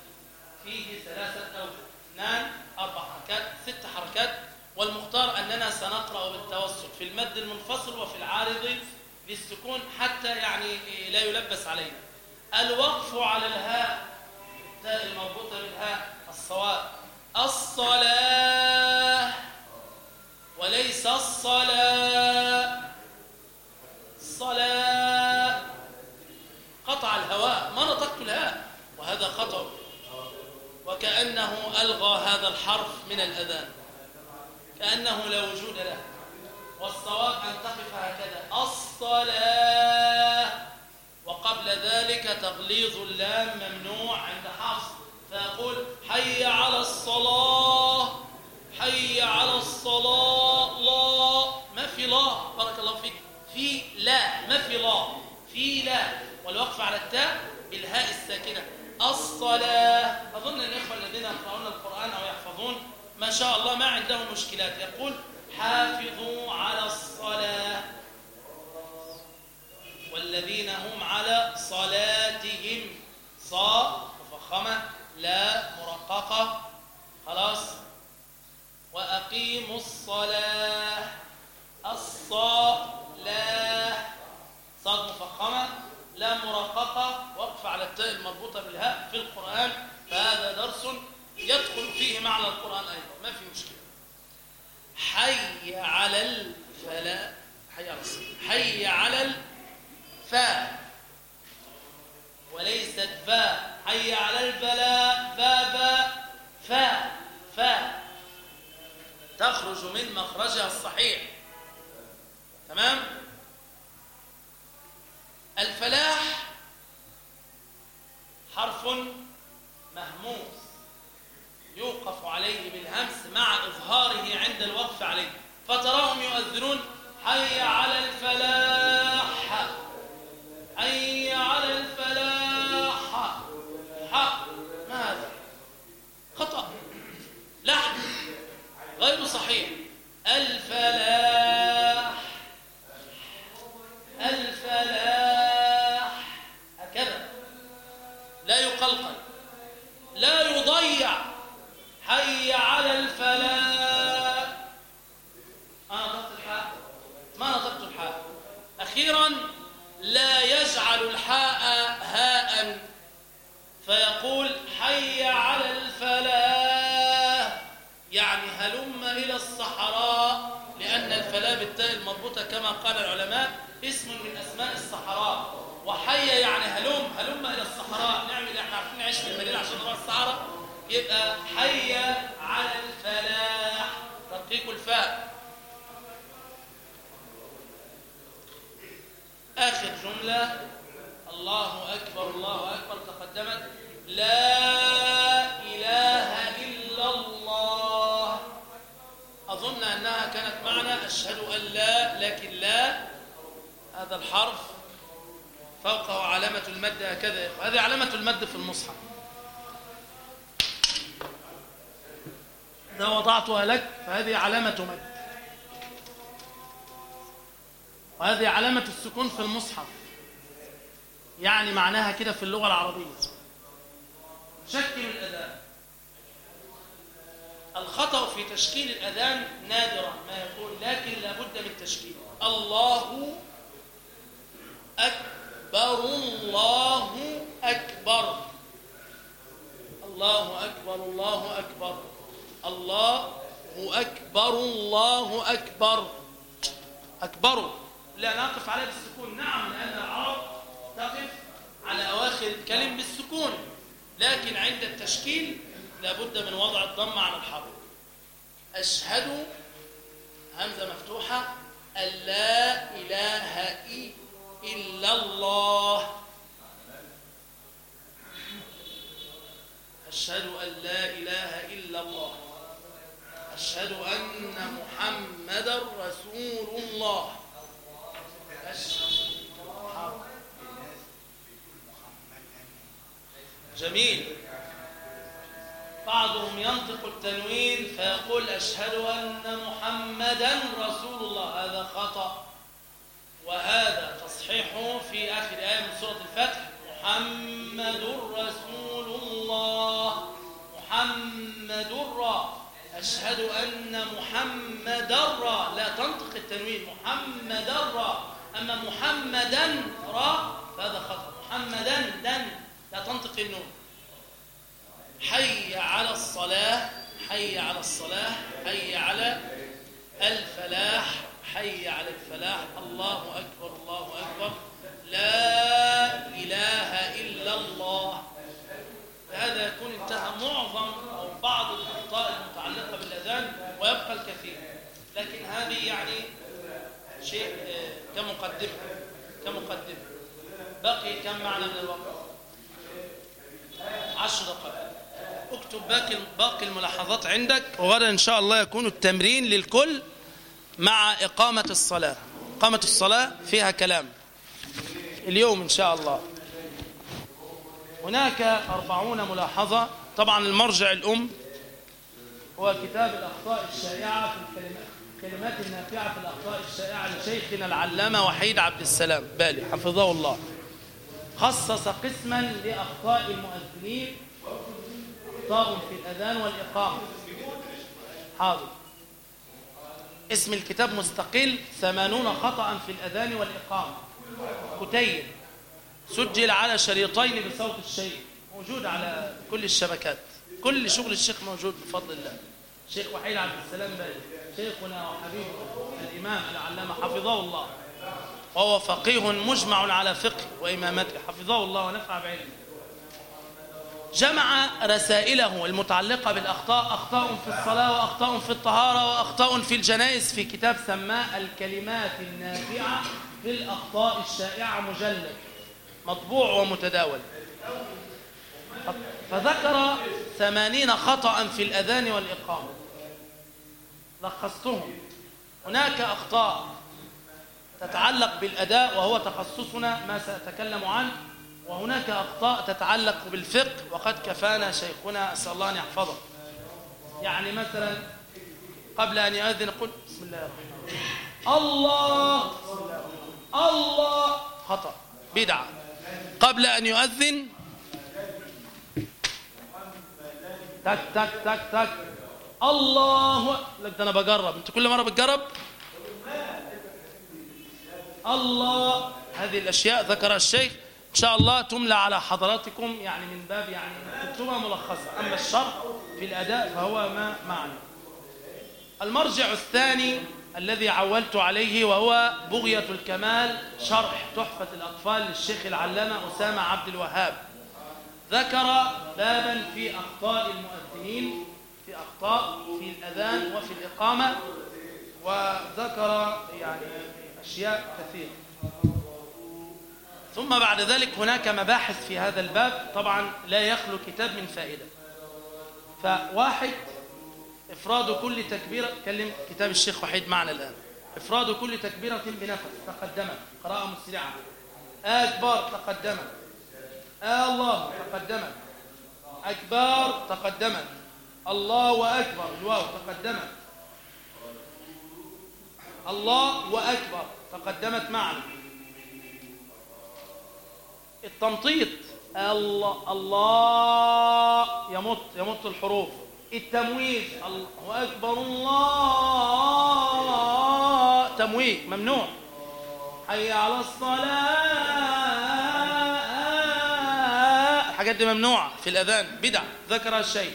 فيه ثلاثة أوجه اثنان أربع حركات ست حركات. والمختار أننا سنقرأ بالتوسط في المد المنفصل وفي العارض للسكون حتى يعني لا يلبس علينا. الوقف على الهاء التاء المربوطة بالهاء الصواب. الصلاة وليس الصلاة. الصلاة. قطع الهواء ما نطقت الهاء وهذا خطأ. وكأنه ألغى هذا الحرف من الأذان. كأنه لا وجود له. والصواب أن تقف هكذا. الصلاة. وقبل ذلك تغليظ اللام ممنوع عند حفص. فيقول حي على الصلاة. حي على الصلاة. لا. ما في لا. بارك الله فيك. في لا ما في لا في لا والوقف على التاء بالهاء الساكنة. الصلاة أظن الإخوة الذين يقرؤون القرآن أو يحفظون ما شاء الله ما عندهم مشكلات. يقول حافظوا على الصلاة. والذين هم على صلاتهم. صا مفخمة لا مرققة. خلاص. وأقيموا الصلاة. الصلاة صاد مفخمة لا مرققة. وقف على التاء المربوطة بالهاء في القرآن فهذا درس يدخل فيه معنى القرآن أيضا. ما في مشكلة. حي على الفلاح حي على حي على الفاء. وليست فاء. حي على الفلاح فاء فاء فاء فاء. تخرج من مخرجها الصحيح. تمام؟ الفلاح حرف مهموس يوقف عليه بالهمس مع إظهاره عند الوقف عليه فتراهم يؤذنون حي على الفلاح حي على الفلاح حق ما هذا خطأ غير صحيح الفلاح حي على الفلاح. ما نطقت الحاء؟ ما نطقت الحاء. أخيرا لا يجعل الحاء هاء. فيقول حي على الفلاح. يعني هلم إلى الصحراء لأن الفلاح بالتاء المربوطة كما قال العلماء اسم من أسماء الصحراء. وحي يعني هلم هلم إلى الصحراء. نعمل إحنا عارفين نعيش في المدينة عشان نروح الصحراء. يبقى حي على الفلاح. ترقيق الفاء. آخر جملة. الله أكبر الله أكبر. تقدمت. لا إله إلا الله. أظن أنها كانت معنا أشهد أن لا لكن لا. هذا الحرف فوقه علامة المد هكذا. هذه علامة المد في المصحف. إذا وضعتها لك فهذه علامة مد وهذه علامة السكون في المصحف. يعني معناها كده في اللغة العربية. شكل الأذان. الخطأ في تشكيل الأذان نادرا ما يقول لكن لابد من تشكيله الله أكبر الله أكبر. الله أكبر الله أكبر. الله أكبر الله أكبر. أكبر. لا نقف عليه بالسكون. نعم لأن العرب تقف على أواخر الكلم بالسكون. لكن عند التشكيل لابد من وضع الضم على الحرف. أشهد همزة مفتوحة. أن لا إله إلا الله. أشهد أن لا إله إلا الله. أشهد أن محمدا رسول الله. جميل. بعضهم ينطق التنوين فيقول أشهد أن محمدا رسول الله. هذا خطأ. وهذا تصحيحه في آخر آية من سورة الفتح. محمد رسول الله. محمد را أشهد أن محمدا را لا تنطق التنوين محمدا را. أما محمدا را فهذا خطأ. محمدا دن لا تنطق النون. حي على الصلاة حي على الصلاة حي على الفلاح حي على الفلاح. الله أكبر الله أكبر. لا إله إلا الله. هذا يكون انتهى معظم أو بعض الأخطاء المتعلقة بالأذان ويبقى الكثير. لكن هذه يعني شيء آه، كمقدمة كمقدمة. بقي كم معنى من الوقت؟ عشر دقائق. اكتب باقي باقي الملاحظات عندك وغدا إن شاء الله يكون التمرين للكل مع إقامة الصلاة. إقامة الصلاة فيها كلام. اليوم إن شاء الله. هناك أربعون ملاحظة. طبعا المرجع الأم هو كتاب الأخطاء الشائعة في الكلمات النافعة في الأخطاء الشائعة لشيخنا العلامة وحيد عبد السلام. بالي حفظه الله. خصص قسما لأخطاء المؤذنين. أخطاء في الأذان والإقامة. حاضر. اسم الكتاب مستقل. ثمانون خطأ في الأذان والإقامة. كتيب سجل على شريطين بصوت الشيخ. موجود على كل الشبكات. كل شغل الشيخ موجود بفضل الله. شيخ وحيد عبد السلام بالي شيخنا وحبيبنا الإمام العلامة حفظه الله. وهو فقيه مجمع على فقه وإمامته. حفظه الله ونفع بعلمه. جمع رسائله المتعلقة بالأخطاء. أخطاء في الصلاة وأخطاء في الطهارة وأخطاء في الجنائز في كتاب سماه الكلمات النافعة في الأخطاء الشائعة مجلد. مطبوع ومتداول. فذكر ثمانين خطأ في الأذان والإقامة. لخصتهم. هناك أخطاء تتعلق بالأداء وهو تخصصنا ما سأتكلم عنه. وهناك أخطاء تتعلق بالفقه وقد كفانا شيخنا. أسأل الله أن يحفظه. يعني مثلا قبل أن يؤذن قل بسم الله الرحمن الرحيم. الله. الله خطأ بدعة. قبل أن يؤذن؟ تك تك تك تك. الله لك ده أنا بجرب. أنت كل مرة بتجرب؟ الله. هذه الأشياء ذكرها الشيخ. إن شاء الله تملى على حضراتكم يعني من باب يعني تكتبها ملخصة. أما الشرح في الأداء فهو ما معنى. المرجع الثاني الذي عولت عليه وهو بغية الكمال شرح تحفة الأطفال للشيخ العلامة أسامة عبد الوهاب. ذكر بابا في أخطاء المؤذنين في أخطاء في الأذان وفي الإقامة وذكر يعني أشياء كثيرة. ثم بعد ذلك هناك مباحث في هذا الباب طبعا لا يخلو كتاب من فائدة. فواحد إفراد كل تكبيرة كلم كتاب الشيخ وحيد معنا الآن. إفراد كل تكبيرة بنفس تقدمت قراءة مسرعة أكبر تقدمت الله تقدمت أكبر تقدمت الله أكبر. الواو تقدمت الله وأكبر. تقدمت معنا. التمطيط. الله الله يمط يمط الحروف. التمويج الله أكبر الله. تمويج ممنوع. حي على الصلاة. الحاجات دي ممنوعة في الأذان بدع ذكرها الشيخ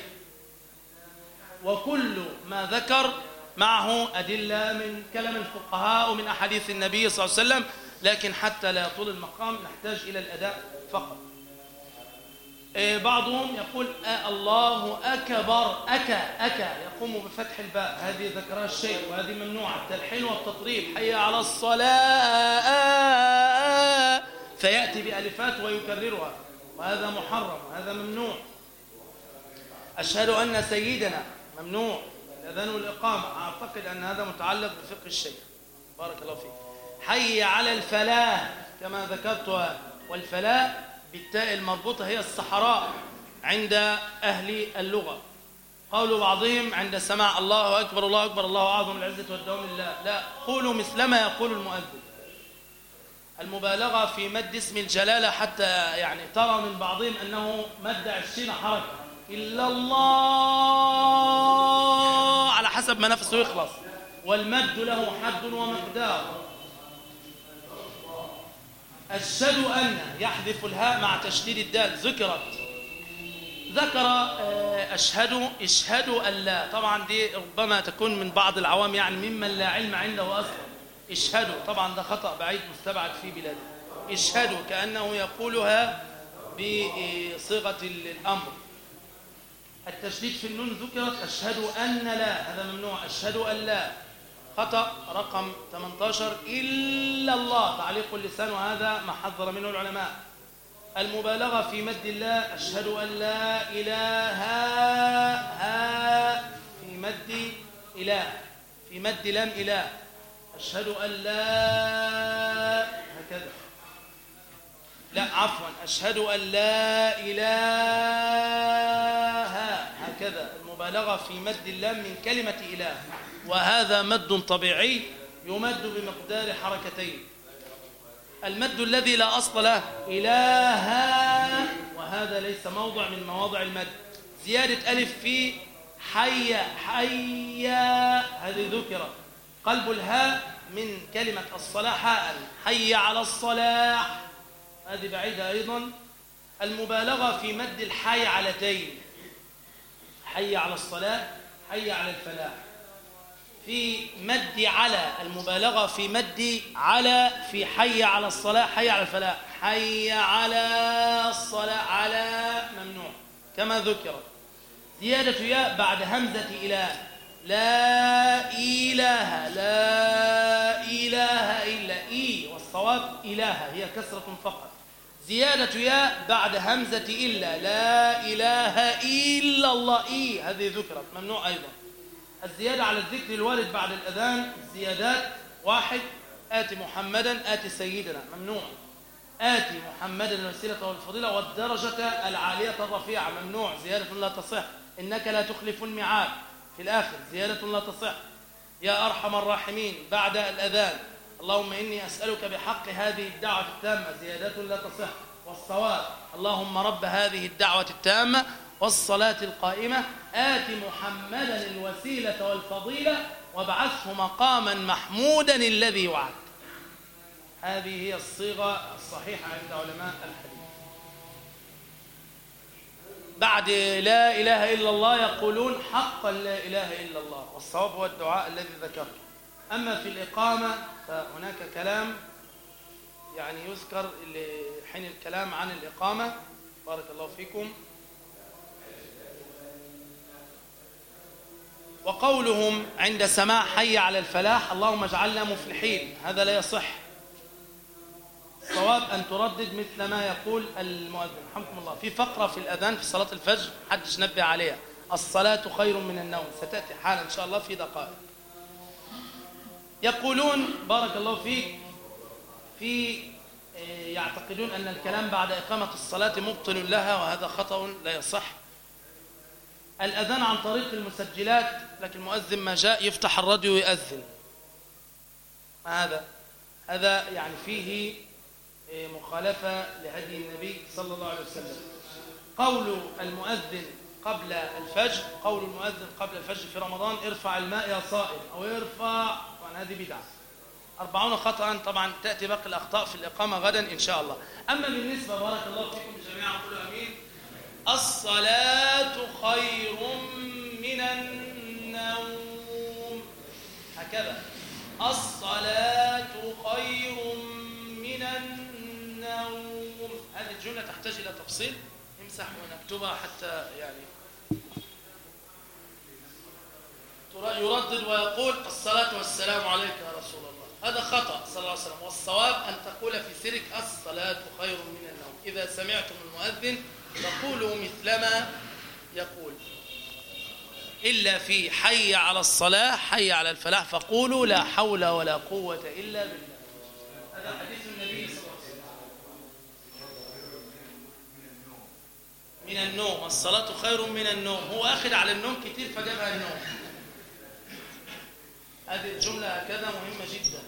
وكل ما ذكر معه أدلة من كلام الفقهاء ومن أحاديث النبي صلى الله عليه وسلم لكن حتى لا يطول المقام نحتاج إلى الأداء فقط. بعضهم يقول آه الله أكبر أكا أكا يقوم بفتح الباء هذه ذكرها الشيخ وهذه ممنوعة. التلحين والتطريب حي على الصلاة. فيأتي بألفات ويكررها. وهذا محرم وهذا ممنوع. أشهد أن سيدنا ممنوع. الأذان والإقامة. أعتقد أن هذا متعلق بفقه الشيخ. بارك الله فيك. حي على الفلاح كما ذكرت والفلاح بالتاء المربوطة هي الصحراء عند أهل اللغة. قول بعضهم عند سماع الله أكبر الله أكبر الله أعظم العزة والدوام لله. لا قولوا مثلما يقول المؤذن. المبالغة في مد اسم الجلالة حتى يعني ترى من بعضهم أنه مد عشرين حركة. إلا الله على حسب ما نفسه يخلص. والمد له حد ومقدار. أشهد أن يحذف الهاء مع تشديد الدال. ذكرت. ذكر أشهد اشهدوا أن لا. طبعا دي ربما تكون من بعض العوام يعني ممن لا علم عنده أصلا. اشهدوا طبعا ده خطأ بعيد مستبعد في بلاده. اشهدوا كأنه يقولها بصيغة الأمر. التشديد في النون ذكرت أشهد أن لا. هذا ممنوع. أشهد أن لا. خطأ رقم 18 إلا الله. تعليق اللسان وهذا ما حذر منه العلماء. المبالغة في مد الله. أشهد أن لا إله ها في مد إله. في مد لام إله. أشهد أن لا هكذا. لا عفوا. أشهد أن لا إله هكذا المبالغة في مد اللام من كلمة إله. وهذا مد طبيعي يمد بمقدار حركتين. المد الذي لا أصل له إله وهذا ليس موضع من مواضع المد. زيادة ألف في حي حي هذه ذكرت قلب الهاء من كلمة الصلاة حاء. حي على الصلاح هذه بعيدة أيضا. المبالغة في مد الحي علتين حي على الصلاة حي على الفلاح. في مد على المبالغة في مد على في حي على الصلاة حي على الفلاح. حي على الصلاة على ممنوع كما ذكرت زيادة ياء بعد همزة إله. لا إله لا إله إلا إي. والصواب إله هي كسرة فقط. زيادة ياء بعد همزة إلا. لا إله إلا الله. إي هذه ذكرت. ممنوع أيضا. الزيادة على الذكر الوارد بعد الأذان زيادات. واحد آتي محمدا آتي سيدنا. ممنوع. آتي محمدا الوسيلة والفضيلة والدرجة العالية الرفيعة. ممنوع. زيادة لا تصح. إنك لا تخلف الميعاد. في الآخر زيادة لا تصح. يا أرحم الراحمين بعد الأذان. اللهم إني أسألك بحق هذه الدعوة التامة زيادة لا تصح والصواب. اللهم رب هذه الدعوة التامة والصلاة القائمة. آت محمدا الوسيلة والفضيلة وابعثه مقاما محمودا الذي وعد هذه هي الصيغة الصحيحة عند علماء الحديث. بعد لا إله إلا الله يقولون حقا لا إله إلا الله والصواب هو الدعاء الذي ذكرته. أما في الإقامة فهناك كلام يعني يذكر حين الكلام عن الإقامة. بارك الله فيكم. وقولهم عند سماع حي على الفلاح اللهم اجعلنا مفلحين. هذا لا يصح. صواب أن تردد مثل ما يقول المؤذن. رحمكم الله. في فقرة في الأذان في صلاة الفجر حدش نبه عليها. الصلاة خير من النوم. ستأتي حالا إن شاء الله في دقائق. يقولون بارك الله فيك في إيه، يعتقدون أن الكلام بعد إقامة الصلاة مبطل لها وهذا خطأ لا يصح. الأذان عن طريق المسجلات لكن المؤذن ما جاء يفتح الراديو ويأذن. ما هذا؟ هذا يعني فيه إيه، مخالفة لهدي النبي صلى الله عليه وسلم. قول المؤذن قبل الفجر قول المؤذن قبل الفجر في رمضان ارفع الماء يا صائم أو ارفع طبعا هذه بدعة. أربعون خطأ طبعا تأتي باقي الأخطاء في الإقامة غدا إن شاء الله. أما بالنسبة بارك الله فيكم جميعا قولوا أمين. الصلاة خير من النوم. هكذا. الصلاة خير من النوم. هذه الجملة تحتاج إلى تفصيل. امسح ونكتبها حتى يعني يردد ويقول الصلاة والسلام عليك يا رسول الله. هذا خطأ صلى الله عليه وسلم. والصواب أن تقول في سرك الصلاة خير من النوم. إذا سمعتم المؤذن فقولوا مثلما يقول. إلا في حي على الصلاة حي على الفلاح فقولوا لا حول ولا قوة إلا بالله. هذا حديث النبي صلى الله عليه وسلم. من النوم. الصلاة خير من النوم. هو أخذ على النوم كتير فجابها النوم. هذه الجملة هكذا مهمة جدا.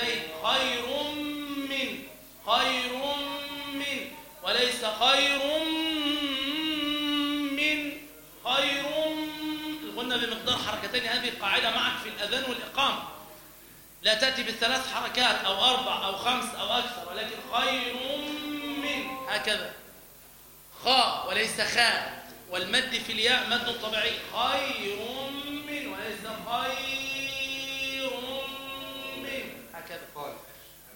حركتين خير من خير من وليس خير من خير الغنة بمقدار حركتين هذه قاعدة معك في الأذان والإقامة. لا تأتي بالثلاث حركات أو أربع أو خمس أو أكثر ولكن خير من هكذا. خاء وليس خاء والمد في الياء مد طبيعي. خير من وليس خير هكذا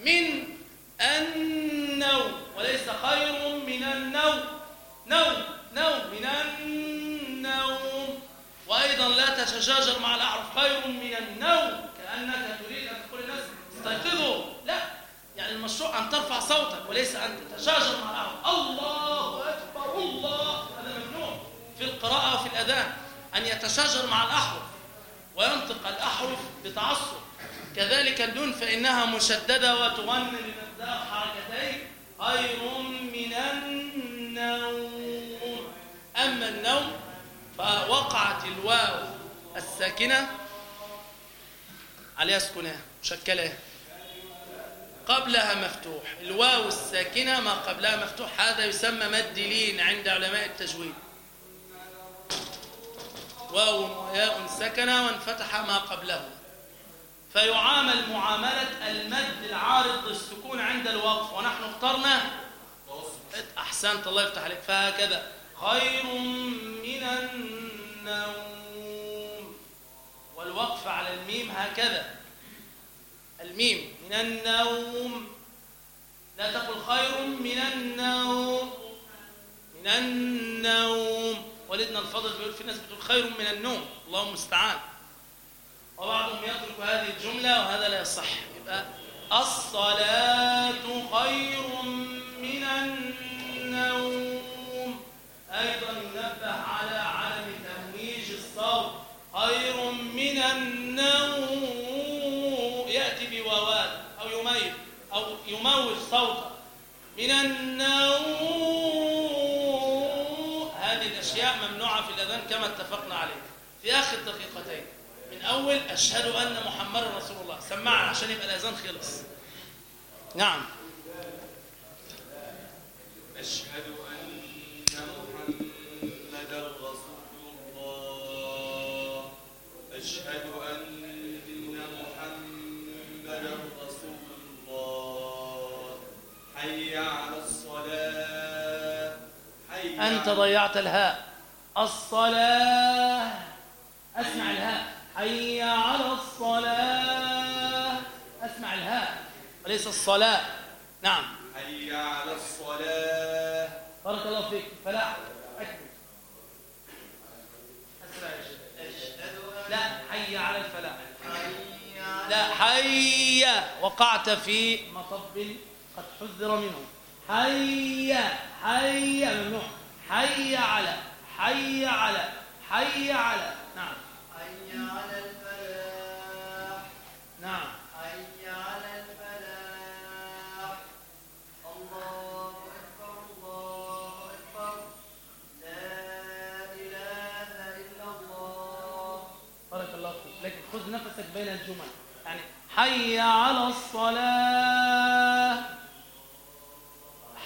من النوم وليس خير من النوم. نوم نوم من النوم. وأيضا لا تتشاجر مع الأعرف خير من النوم. كأنك تريد أن تقول الناس استيقظوا. لا يعني المشروع أن ترفع صوتك وليس أن تتشاجر مع الأعرف. الله أكبر الله. هذا ممنوع. في القراءة وفي الأذان أن يتشاجر مع الأحرف وينطق الأحرف بتعصب. كذلك النون فإنها مشددة وتغني بمقدار حركتين خير من النوم. أما النوم فوقعت الواو الساكنة عليها سكونها مشكلة. قبلها مفتوح الواو الساكنة ما قبلها مفتوح هذا يسمى مد لين عند علماء التجويد. واو وياء سكنة وانفتح ما قبله. فيعامل معاملة المد العارض للسكون عند الوقف. ونحن اخترنا أحسنت الله يفتح عليك. فهكذا. خير من النوم. والوقف على الميم هكذا. الميم من النوم. لا تقل خير من النوم. من النوم. والدنا الفضل بيقول في ناس بتقول خير من النوم. الله المستعان. الجملة وهذا لا يصح. يبقى الصلاة خير من النوم. أيضا ينبه على عدم تمويج الصوت. خير من النوم. يأتي بواوات أو يميز أو يموج صوته. من النوم. هذه الأشياء ممنوعة في الأذان كما اتفقنا عليه. في آخر دقيقتين. من أول أشهد أن محمد رسول الله. سمعنا عشان يبقى الأذان خلص. نعم. أشهد أن محمدا رسول الله. أشهد أن محمدا رسول الله. حي على الصلاة. حي أنت ضيعت الهاء. الصلاة. أسمع الهاء. حي على الصلاة. أسمع الهاء. وليس الصلاة؟ نعم. حي على الصلاة. بارك الله فيك. يا شيخ. لا حي على الفلاح. لا حي. وقعت في مطب قد حذر منه. حي حي. ممنوع حي على حي على حي على. نعم. خذ نفسك بين الجمل. يعني حي على الصلاة.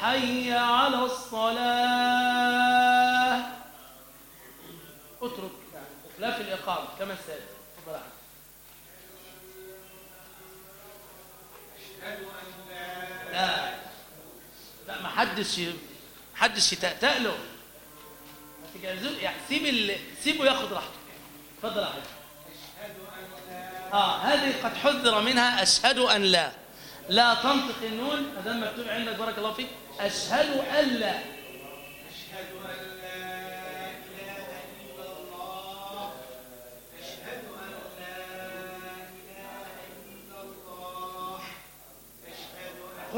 حي على الصلاة. اترك يعني بخلاف الإقامة كما سيأتي. تفضل أحمد. لا لا. ما حدش ما حدش يتأتأ له ما تجهزوش يعني سيب ال... سيبه ياخد راحته. اتفضل يا حبيبي آه هذه قد حذر منها. أشهد أن لا. لا تنطق النون ما دام مكتوب عندك بارك الله فيك. أشهد أن لا.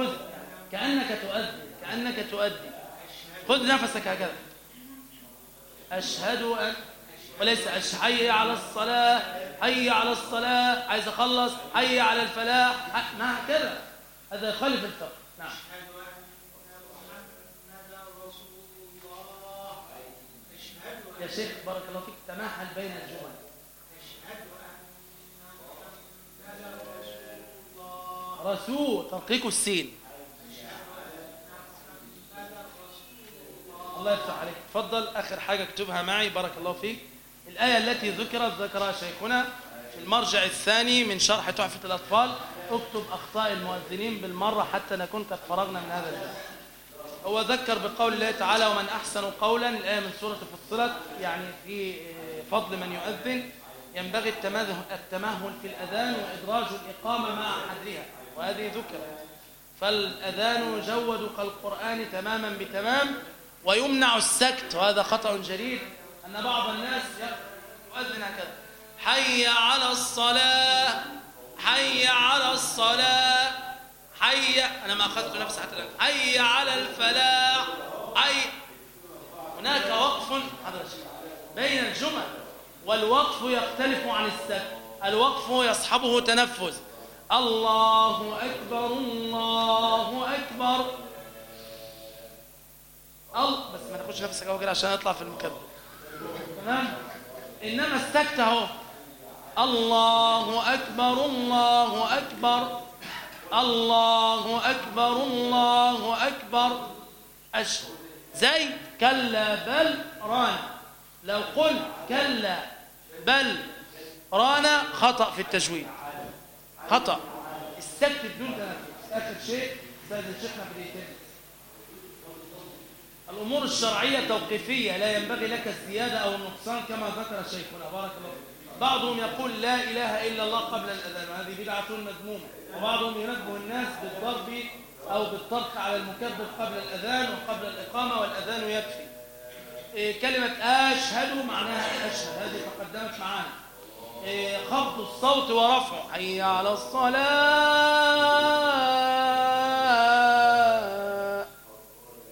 خذ. كأنك تؤدي كأنك تؤدي خذ نفسك هكذا. أشهد أن وليس أش حي على الصلاة حي على الصلاة. عايز أخلص حي على الفلاح. ما هكذا هذا يخالف الفقه. نعم. يا شيخ بارك الله فيك تمهل بين الجمل. رسول ترقيق السين. الله يفتح عليك. تفضل آخر حاجة اكتبها معي بارك الله فيك. الآية التي ذكرت ذكرها شيخنا في المرجع الثاني من شرح تحفة الأطفال. اكتب أخطاء المؤذنين بالمرة حتى نكون قد فرغنا من هذا الباب هو ذكر بقول الله تعالى ومن أحسن قولا الآية من سورة فصلت يعني في فضل من يؤذن. ينبغي التمهل في الأذان وإدراج الإقامة مع حدها وهذه ذكرت فالأذان يجود كالقرآن تماما بتمام ويمنع السكت وهذا خطأ جليل أن بعض الناس يؤذن هكذا. حي على الصلاة حي على الصلاة حي أنا ما أخذت نفسي حتى الآن. حي على الفلاح حي هناك وقف بين الجمل والوقف يختلف عن السكت. الوقف يصحبه تنفس الله أكبر الله أكبر. ال بس ما تاخدش نفسك أهو كده عشان اطلع في المكبر تمام؟ إنما السكت أهو. الله أكبر الله أكبر. الله أكبر الله أكبر. أش زي كلا بل ران. لو قلت كلا بل ران خطأ في التجويد. خطأ. السكت بدون تنفس. آخر شيء سيد شيخنا في الإيتين الأمور الشرعية توقيفية لا ينبغي لك الزيادة أو النقصان كما ذكر شيخنا. بارك الله. بعضهم يقول لا إله إلا الله قبل الأذان. وهذه بدعة مذمومة. وبعضهم ينبه الناس بالضرب أو بالطرق على المكبر قبل الأذان وقبل الإقامة والأذان يكفي. إيه، كلمة أشهد معناها أشهد. هذه تقدمت معانا. خفض الصوت ورفعه. حي على الصلاة.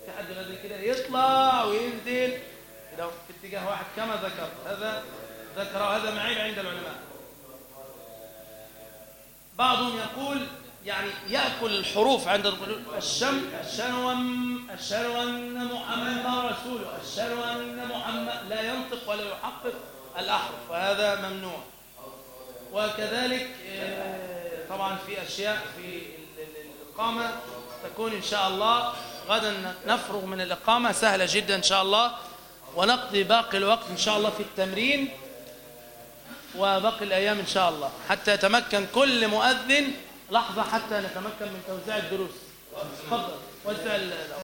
في حد بدري كده يطلع وينزل. كده في اتجاه واحد كما ذكر هذا ذكر هذا معيب عند العلماء. بعضهم يقول يعني يأكل الحروف عند الشم الشنوم أن محمد رسوله. أن محمد لا ينطق ولا يحقق الأحرف. وهذا ممنوع. وكذلك آه، طبعا في أشياء في ال- ال- الإقامة تكون إن شاء الله غدا نفرغ من الإقامة سهلة جدا إن شاء الله ونقضي باقي الوقت إن شاء الله في التمرين وباقي الأيام إن شاء الله حتى يتمكن كل مؤذن. لحظة حتى نتمكن من توزيع الدروس. تفضل وزع